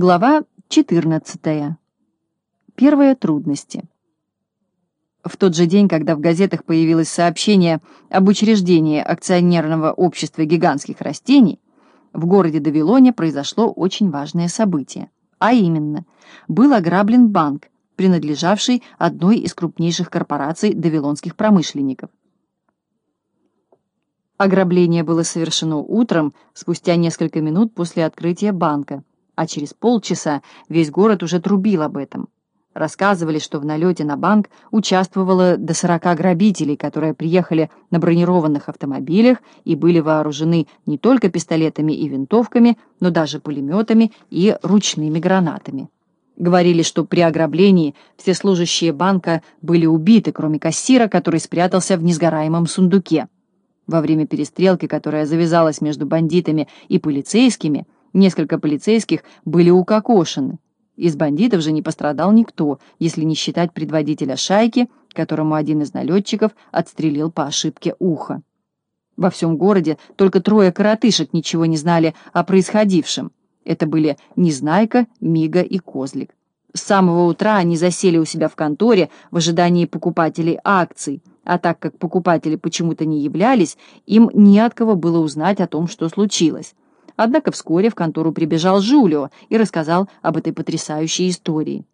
Глава 14. Первые трудности. В тот же день, когда в газетах появилось сообщение об учреждении акционерного общества гигантских растений, в городе Давилоне произошло очень важное событие. А именно, был ограблен банк, принадлежавший одной из крупнейших корпораций давилонских промышленников. Ограбление было совершено утром, спустя несколько минут после открытия банка а через полчаса весь город уже трубил об этом. Рассказывали, что в налете на банк участвовало до 40 грабителей, которые приехали на бронированных автомобилях и были вооружены не только пистолетами и винтовками, но даже пулеметами и ручными гранатами. Говорили, что при ограблении все служащие банка были убиты, кроме кассира, который спрятался в несгораемом сундуке. Во время перестрелки, которая завязалась между бандитами и полицейскими, Несколько полицейских были укокошены. Из бандитов же не пострадал никто, если не считать предводителя шайки, которому один из налетчиков отстрелил по ошибке ухо. Во всем городе только трое коротышек ничего не знали о происходившем. Это были Незнайка, Мига и Козлик. С самого утра они засели у себя в конторе в ожидании покупателей акций, а так как покупатели почему-то не являлись, им не от кого было узнать о том, что случилось. Однако вскоре в контору прибежал Жулио и рассказал об этой потрясающей истории.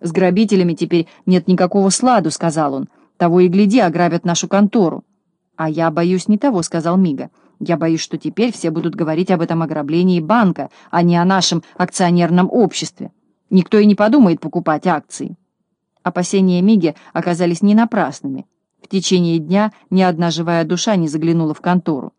«С грабителями теперь нет никакого сладу», — сказал он. «Того и гляди, ограбят нашу контору». «А я боюсь не того», — сказал Мига. «Я боюсь, что теперь все будут говорить об этом ограблении банка, а не о нашем акционерном обществе. Никто и не подумает покупать акции». Опасения Миги оказались не напрасными. В течение дня ни одна живая душа не заглянула в контору.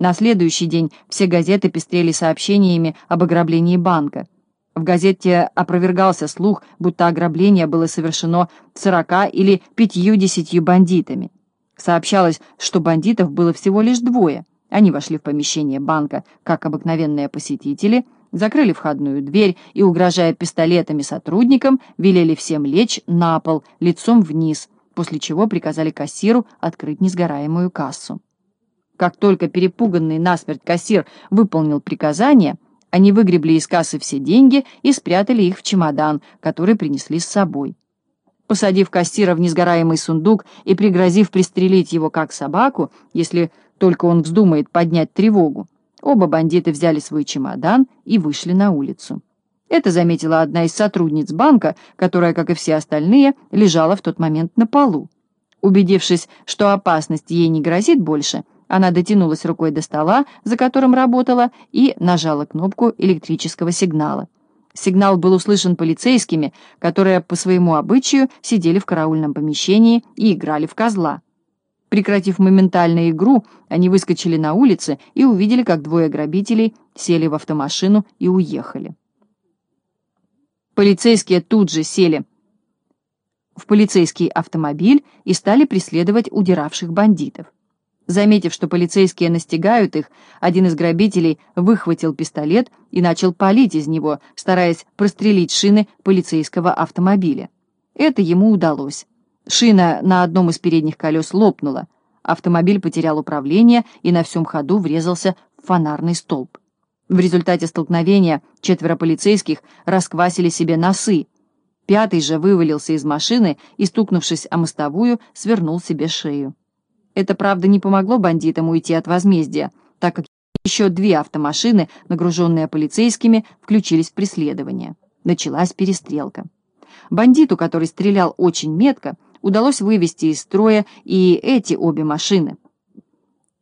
На следующий день все газеты пестрели сообщениями об ограблении банка. В газете опровергался слух, будто ограбление было совершено 40 или 50 бандитами. Сообщалось, что бандитов было всего лишь двое. Они вошли в помещение банка, как обыкновенные посетители, закрыли входную дверь и, угрожая пистолетами сотрудникам, велели всем лечь на пол, лицом вниз, после чего приказали кассиру открыть несгораемую кассу. Как только перепуганный насмерть кассир выполнил приказание, они выгребли из кассы все деньги и спрятали их в чемодан, который принесли с собой. Посадив кассира в несгораемый сундук и пригрозив пристрелить его как собаку, если только он вздумает поднять тревогу, оба бандита взяли свой чемодан и вышли на улицу. Это заметила одна из сотрудниц банка, которая, как и все остальные, лежала в тот момент на полу. Убедившись, что опасность ей не грозит больше, она дотянулась рукой до стола, за которым работала, и нажала кнопку электрического сигнала. Сигнал был услышан полицейскими, которые по своему обычаю сидели в караульном помещении и играли в козла. Прекратив моментально игру, они выскочили на улицы и увидели, как двое грабителей сели в автомашину и уехали. Полицейские тут же сели в полицейский автомобиль и стали преследовать удиравших бандитов. Заметив, что полицейские настигают их, один из грабителей выхватил пистолет и начал палить из него, стараясь прострелить шины полицейского автомобиля. Это ему удалось. Шина на одном из передних колес лопнула. Автомобиль потерял управление и на всем ходу врезался в фонарный столб. В результате столкновения четверо полицейских расквасили себе носы. Пятый же вывалился из машины и, стукнувшись о мостовую, свернул себе шею. Это, правда, не помогло бандитам уйти от возмездия, так как еще две автомашины, нагруженные полицейскими, включились в преследование. Началась перестрелка. Бандиту, который стрелял очень метко, удалось вывести из строя и эти обе машины.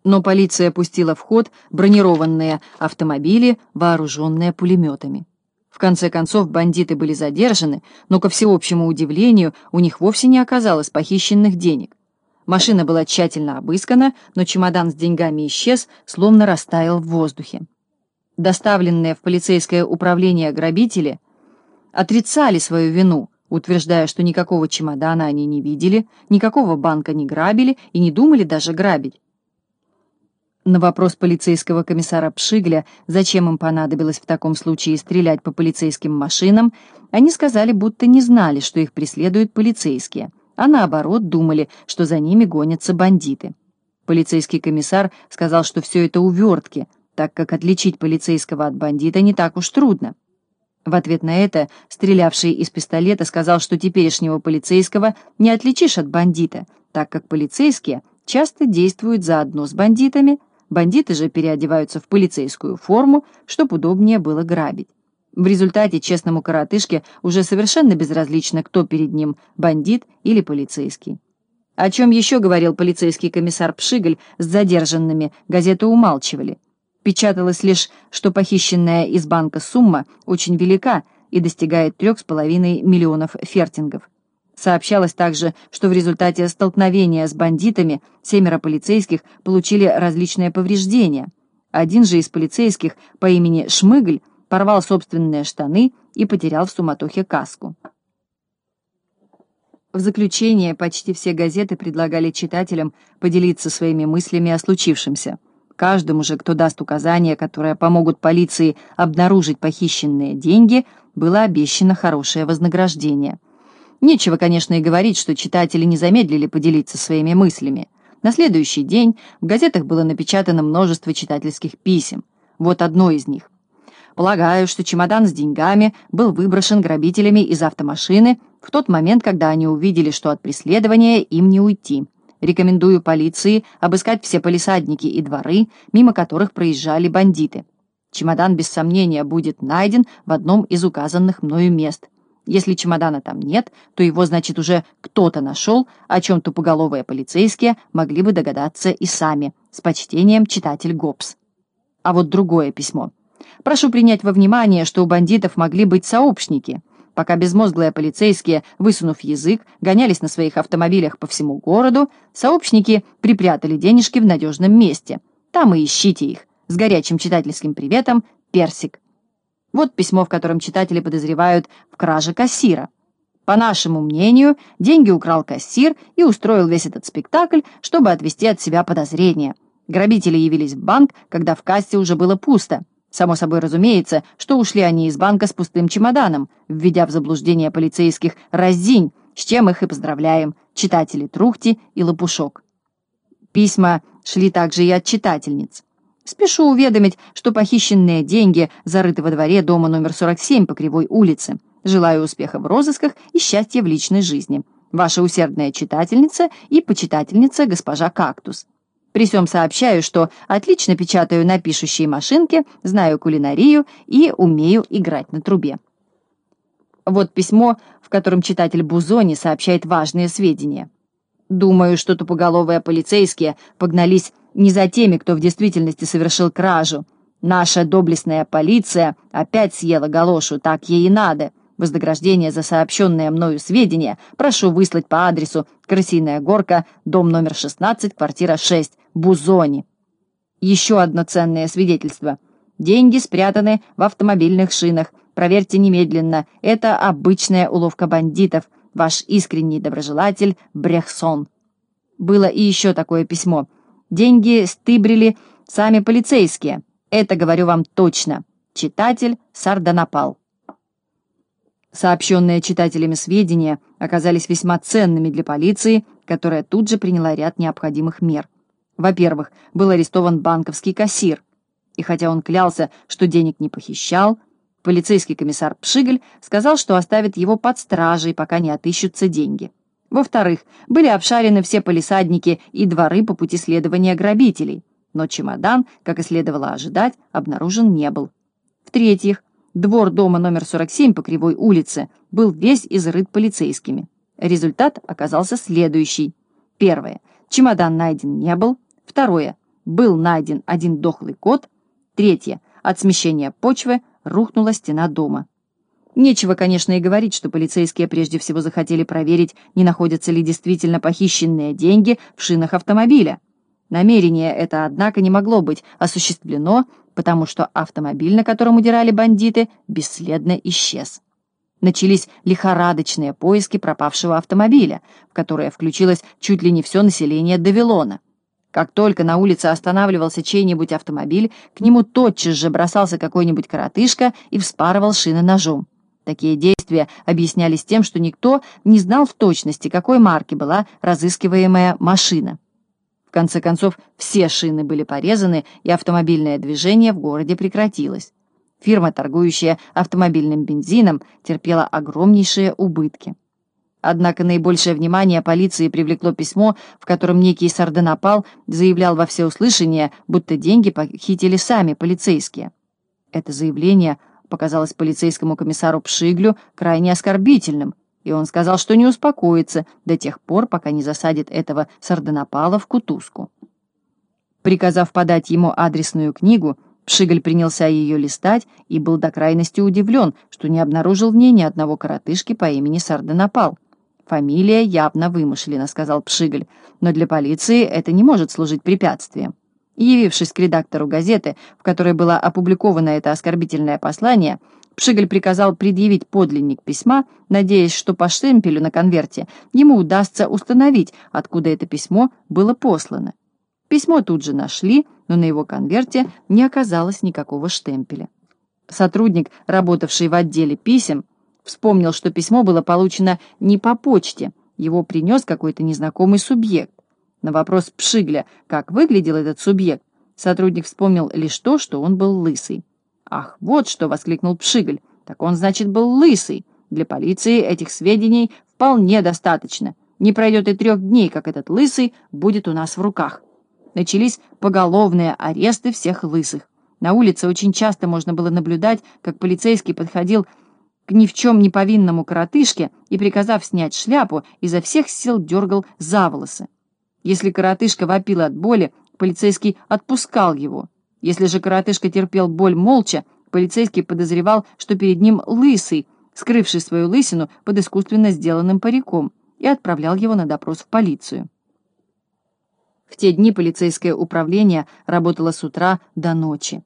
Но полиция пустила в ход бронированные автомобили, вооруженные пулеметами. В конце концов, бандиты были задержаны, но, ко всеобщему удивлению, у них вовсе не оказалось похищенных денег. Машина была тщательно обыскана, но чемодан с деньгами исчез, словно растаял в воздухе. Доставленные в полицейское управление грабители отрицали свою вину, утверждая, что никакого чемодана они не видели, никакого банка не грабили и не думали даже грабить. На вопрос полицейского комиссара Пшигля, зачем им понадобилось в таком случае стрелять по полицейским машинам, они сказали, будто не знали, что их преследуют полицейские а наоборот думали, что за ними гонятся бандиты. Полицейский комиссар сказал, что все это увертки, так как отличить полицейского от бандита не так уж трудно. В ответ на это стрелявший из пистолета сказал, что теперешнего полицейского не отличишь от бандита, так как полицейские часто действуют заодно с бандитами, бандиты же переодеваются в полицейскую форму, чтобы удобнее было грабить. В результате честному коротышке уже совершенно безразлично, кто перед ним, бандит или полицейский. О чем еще говорил полицейский комиссар Пшигаль с задержанными, газеты умалчивали. Печаталось лишь, что похищенная из банка сумма очень велика и достигает трех с половиной миллионов фертингов. Сообщалось также, что в результате столкновения с бандитами семеро полицейских получили различные повреждения. Один же из полицейских по имени Шмыгль порвал собственные штаны и потерял в суматохе каску. В заключение почти все газеты предлагали читателям поделиться своими мыслями о случившемся. Каждому же, кто даст указания, которые помогут полиции обнаружить похищенные деньги, было обещано хорошее вознаграждение. Нечего, конечно, и говорить, что читатели не замедлили поделиться своими мыслями. На следующий день в газетах было напечатано множество читательских писем. Вот одно из них. Полагаю, что чемодан с деньгами был выброшен грабителями из автомашины в тот момент, когда они увидели, что от преследования им не уйти. Рекомендую полиции обыскать все полисадники и дворы, мимо которых проезжали бандиты. Чемодан, без сомнения, будет найден в одном из указанных мною мест. Если чемодана там нет, то его, значит, уже кто-то нашел, о чем тупоголовые полицейские могли бы догадаться и сами. С почтением, читатель Гоббс. А вот другое письмо. Прошу принять во внимание, что у бандитов могли быть сообщники. Пока безмозглые полицейские, высунув язык, гонялись на своих автомобилях по всему городу, сообщники припрятали денежки в надежном месте. Там и ищите их. С горячим читательским приветом, Персик. Вот письмо, в котором читатели подозревают в краже кассира. По нашему мнению, деньги украл кассир и устроил весь этот спектакль, чтобы отвести от себя подозрения. Грабители явились в банк, когда в кассе уже было пусто. Само собой разумеется, что ушли они из банка с пустым чемоданом, введя в заблуждение полицейских раззинь, с чем их и поздравляем, читатели Трухти и Лопушок. Письма шли также и от читательниц. Спешу уведомить, что похищенные деньги зарыты во дворе дома номер 47 по Кривой улице. Желаю успеха в розысках и счастья в личной жизни. Ваша усердная читательница и почитательница госпожа Кактус. При всем сообщаю, что отлично печатаю на пишущей машинке, знаю кулинарию и умею играть на трубе. Вот письмо, в котором читатель Бузони сообщает важные сведения. Думаю, что тупоголовые полицейские погнались не за теми, кто в действительности совершил кражу. Наша доблестная полиция опять съела галошу, так ей и надо. Вознаграждение за сообщенные мною сведения прошу выслать по адресу Крысиная горка, дом номер 16, квартира 6, Бузони. Еще одно ценное свидетельство. Деньги спрятаны в автомобильных шинах. Проверьте немедленно. Это обычная уловка бандитов. Ваш искренний доброжелатель Брехсон. Было и еще такое письмо. Деньги стыбрили сами полицейские. Это говорю вам точно. Читатель Сардонапал. Сообщенные читателями сведения оказались весьма ценными для полиции, которая тут же приняла ряд необходимых мер. Во-первых, был арестован банковский кассир, и хотя он клялся, что денег не похищал, полицейский комиссар Пшигель сказал, что оставит его под стражей, пока не отыщутся деньги. Во-вторых, были обшарены все полисадники и дворы по пути следования грабителей, но чемодан, как и следовало ожидать, обнаружен не был. В-третьих, Двор дома номер 47 по Кривой улице был весь изрыт полицейскими. Результат оказался следующий. Первое. Чемодан найден не был. Второе. Был найден один дохлый кот. Третье. От смещения почвы рухнула стена дома. Нечего, конечно, и говорить, что полицейские прежде всего захотели проверить, не находятся ли действительно похищенные деньги в шинах автомобиля. Намерение это, однако, не могло быть осуществлено, потому что автомобиль, на котором удирали бандиты, бесследно исчез. Начались лихорадочные поиски пропавшего автомобиля, в которые включилось чуть ли не все население Давилона. Как только на улице останавливался чей-нибудь автомобиль, к нему тотчас же бросался какой-нибудь коротышка и вспарывал шины ножом. Такие действия объяснялись тем, что никто не знал в точности, какой марки была разыскиваемая машина. В конце концов, все шины были порезаны, и автомобильное движение в городе прекратилось. Фирма, торгующая автомобильным бензином, терпела огромнейшие убытки. Однако наибольшее внимание полиции привлекло письмо, в котором некий Сардонапал заявлял во всеуслышание, будто деньги похитили сами полицейские. Это заявление показалось полицейскому комиссару Пшиглю крайне оскорбительным, и он сказал, что не успокоится до тех пор, пока не засадит этого Сардонапала в кутузку. Приказав подать ему адресную книгу, Пшигль принялся ее листать и был до крайности удивлен, что не обнаружил в ней ни одного коротышки по имени Сардонапал. «Фамилия явно вымышлена», — сказал Пшигль, «но для полиции это не может служить препятствием». Явившись к редактору газеты, в которой было опубликовано это оскорбительное послание, Пшигль приказал предъявить подлинник письма, надеясь, что по штемпелю на конверте ему удастся установить, откуда это письмо было послано. Письмо тут же нашли, но на его конверте не оказалось никакого штемпеля. Сотрудник, работавший в отделе писем, вспомнил, что письмо было получено не по почте, его принес какой-то незнакомый субъект. На вопрос Пшигля, как выглядел этот субъект, сотрудник вспомнил лишь то, что он был лысый. «Ах, вот что!» — воскликнул Пшигль. «Так он, значит, был лысый. Для полиции этих сведений вполне достаточно. Не пройдет и трех дней, как этот лысый будет у нас в руках» начались поголовные аресты всех лысых. На улице очень часто можно было наблюдать, как полицейский подходил к ни в чем не повинному коротышке и, приказав снять шляпу, изо всех сил дергал за волосы. Если коротышка вопил от боли, полицейский отпускал его. Если же коротышка терпел боль молча, полицейский подозревал, что перед ним лысый, скрывший свою лысину под искусственно сделанным париком, и отправлял его на допрос в полицию. В те дни полицейское управление работало с утра до ночи.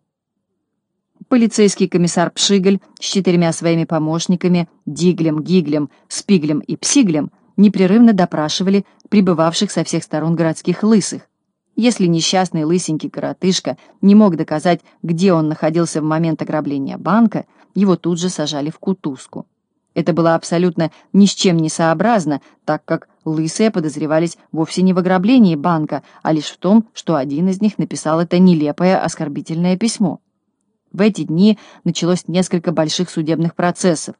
Полицейский комиссар Пшигль с четырьмя своими помощниками, Диглем, Гиглем, Спиглем и Псиглем, непрерывно допрашивали прибывавших со всех сторон городских лысых. Если несчастный лысенький коротышка не мог доказать, где он находился в момент ограбления банка, его тут же сажали в кутузку. Это было абсолютно ни с чем не сообразно, так как лысые подозревались вовсе не в ограблении банка, а лишь в том, что один из них написал это нелепое оскорбительное письмо. В эти дни началось несколько больших судебных процессов.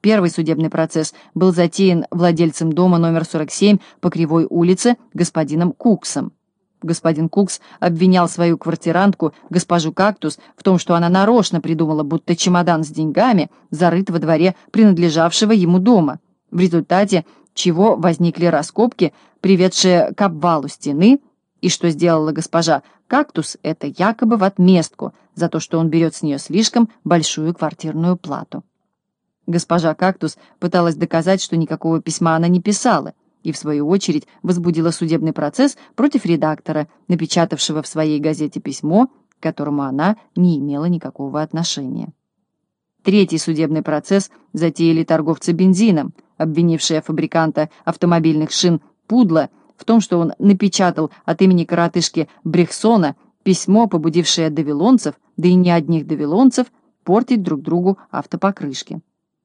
Первый судебный процесс был затеян владельцем дома номер 47 по Кривой улице господином Куксом. Господин Кукс обвинял свою квартирантку, госпожу Кактус, в том, что она нарочно придумала, будто чемодан с деньгами зарыт во дворе принадлежавшего ему дома, в результате чего возникли раскопки, приведшие к обвалу стены, и что сделала госпожа Кактус, это якобы в отместку за то, что он берет с нее слишком большую квартирную плату. Госпожа Кактус пыталась доказать, что никакого письма она не писала, и, в свою очередь, возбудила судебный процесс против редактора, напечатавшего в своей газете письмо, к которому она не имела никакого отношения. Третий судебный процесс затеяли торговцы бензином, обвинившие фабриканта автомобильных шин Пудла в том, что он напечатал от имени коротышки Брехсона письмо, побудившее давилонцев, да и не одних давилонцев, портить друг другу автопокрышки.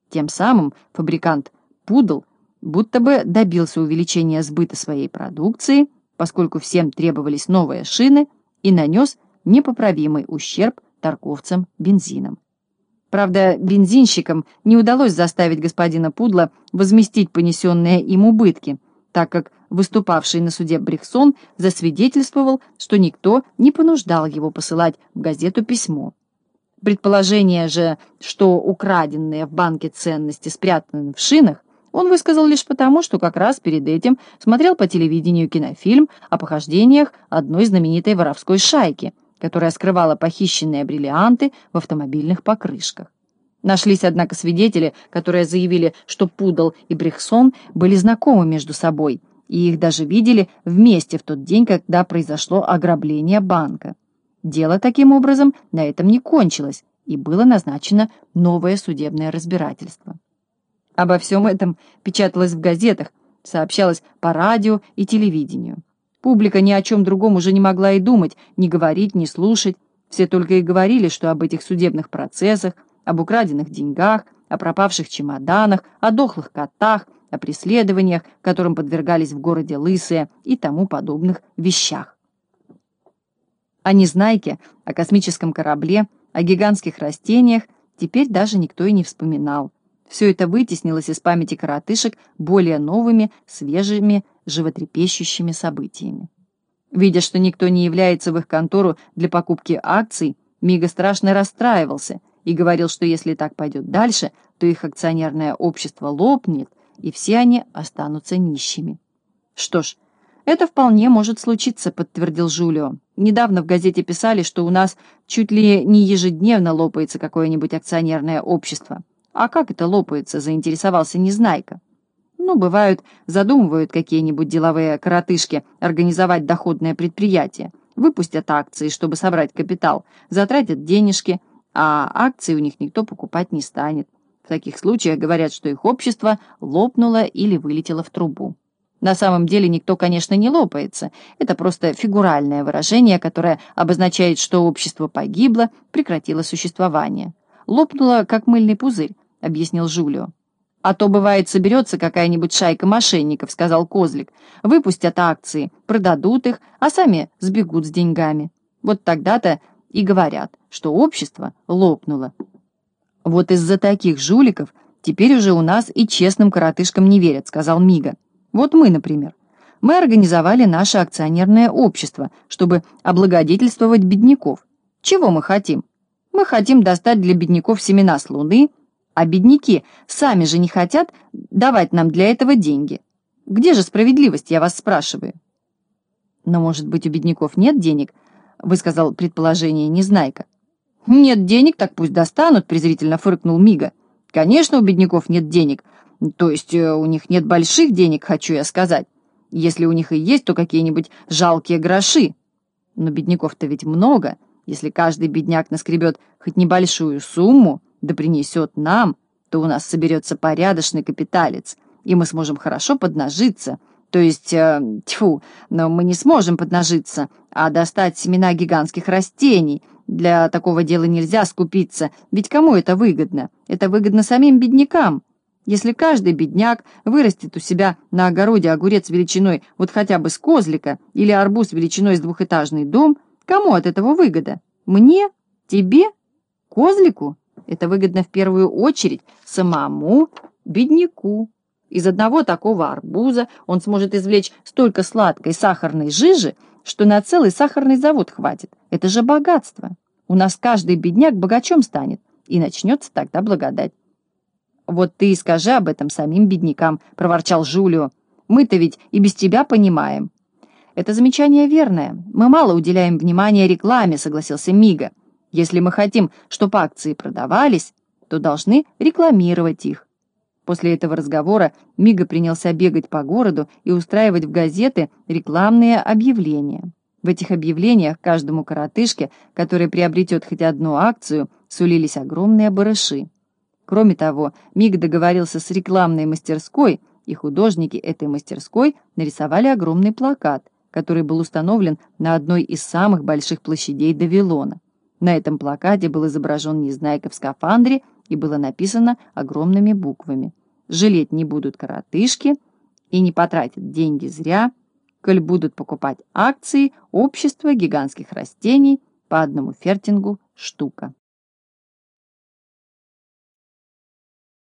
Тем самым фабрикант Пудл будто бы добился увеличения сбыта своей продукции, поскольку всем требовались новые шины, и нанес непоправимый ущерб торговцам бензином. Правда, бензинщикам не удалось заставить господина Пудла возместить понесенные им убытки, так как выступавший на суде Брехсон засвидетельствовал, что никто не понуждал его посылать в газету письмо. Предположение же, что украденные в банке ценности спрятаны в шинах, он высказал лишь потому, что как раз перед этим смотрел по телевидению кинофильм о похождениях одной знаменитой воровской шайки, которая скрывала похищенные бриллианты в автомобильных покрышках. Нашлись, однако, свидетели, которые заявили, что Пудл и Брехсон были знакомы между собой, и их даже видели вместе в тот день, когда произошло ограбление банка. Дело, таким образом, на этом не кончилось, и было назначено новое судебное разбирательство. Обо всем этом печаталось в газетах, сообщалось по радио и телевидению. Публика ни о чем другом уже не могла и думать, ни говорить, ни слушать. Все только и говорили, что об этих судебных процессах, об украденных деньгах, о пропавших чемоданах, о дохлых котах, о преследованиях, которым подвергались в городе Лысые и тому подобных вещах. О Незнайке, о космическом корабле, О гигантских растениях теперь даже никто и не вспоминал. Все это вытеснилось из памяти коротышек более новыми, свежими, животрепещущими событиями. Видя, что никто не является в их контору для покупки акций, Мига страшно расстраивался и говорил, что если так пойдет дальше, то их акционерное общество лопнет, и все они останутся нищими. Что ж, это вполне может случиться, подтвердил Жулио. Недавно в газете писали, что у нас чуть ли не ежедневно лопается какое-нибудь акционерное общество. А как это лопается, заинтересовался Незнайка. Ну, бывают, задумывают какие-нибудь деловые коротышки организовать доходное предприятие, выпустят акции, чтобы собрать капитал, затратят денежки, а акции у них никто покупать не станет. В таких случаях говорят, что их общество лопнуло или вылетело в трубу. На самом деле никто, конечно, не лопается. Это просто фигуральное выражение, которое обозначает, что общество погибло, прекратило существование. «Лопнуло, как мыльный пузырь», — объяснил Жулио. «А то, бывает, соберется какая-нибудь шайка мошенников», — сказал Козлик. «Выпустят акции, продадут их, а сами сбегут с деньгами. Вот тогда-то и говорят, что общество лопнуло». «Вот из-за таких жуликов теперь уже у нас и честным коротышкам не верят», — сказал Мига. «Вот мы, например. Мы организовали наше акционерное общество, чтобы облагодетельствовать бедняков. Чего мы хотим? Мы хотим достать для бедняков семена с Луны, а бедняки сами же не хотят давать нам для этого деньги. Где же справедливость, я вас спрашиваю?» «Но, может быть, у бедняков нет денег?» — высказал предположение Незнайка. «Нет денег, так пусть достанут», — презрительно фыркнул Мига. «Конечно, у бедняков нет денег. То есть э, у них нет больших денег, хочу я сказать. Если у них и есть, то какие-нибудь жалкие гроши. Но бедняков-то ведь много. Если каждый бедняк наскребет хоть небольшую сумму, да принесет нам, то у нас соберется порядочный капиталец, и мы сможем хорошо поднажиться. То есть, э, тьфу, но мы не сможем поднажиться, а достать семена гигантских растений — для такого дела нельзя скупиться, ведь кому это выгодно? Это выгодно самим беднякам. Если каждый бедняк вырастет у себя на огороде огурец величиной вот хотя бы с козлика или арбуз величиной с двухэтажный дом, кому от этого выгода? Мне? Тебе? Козлику? Это выгодно в первую очередь самому бедняку. Из одного такого арбуза он сможет извлечь столько сладкой сахарной жижи, что на целый сахарный завод хватит. Это же богатство. У нас каждый бедняк богачом станет, и начнется тогда благодать. «Вот ты и скажи об этом самим беднякам», — проворчал Жулио. «Мы-то ведь и без тебя понимаем». «Это замечание верное. Мы мало уделяем внимания рекламе», — согласился Мига. «Если мы хотим, чтобы акции продавались, то должны рекламировать их. После этого разговора Мига принялся бегать по городу и устраивать в газеты рекламные объявления. В этих объявлениях каждому коротышке, который приобретет хоть одну акцию, сулились огромные барыши. Кроме того, Миг договорился с рекламной мастерской, и художники этой мастерской нарисовали огромный плакат, который был установлен на одной из самых больших площадей Давилона. На этом плакате был изображен Незнайка в скафандре и было написано огромными буквами. «Жалеть не будут коротышки и не потратят деньги зря, коль будут покупать акции общества гигантских растений по одному фертингу штука».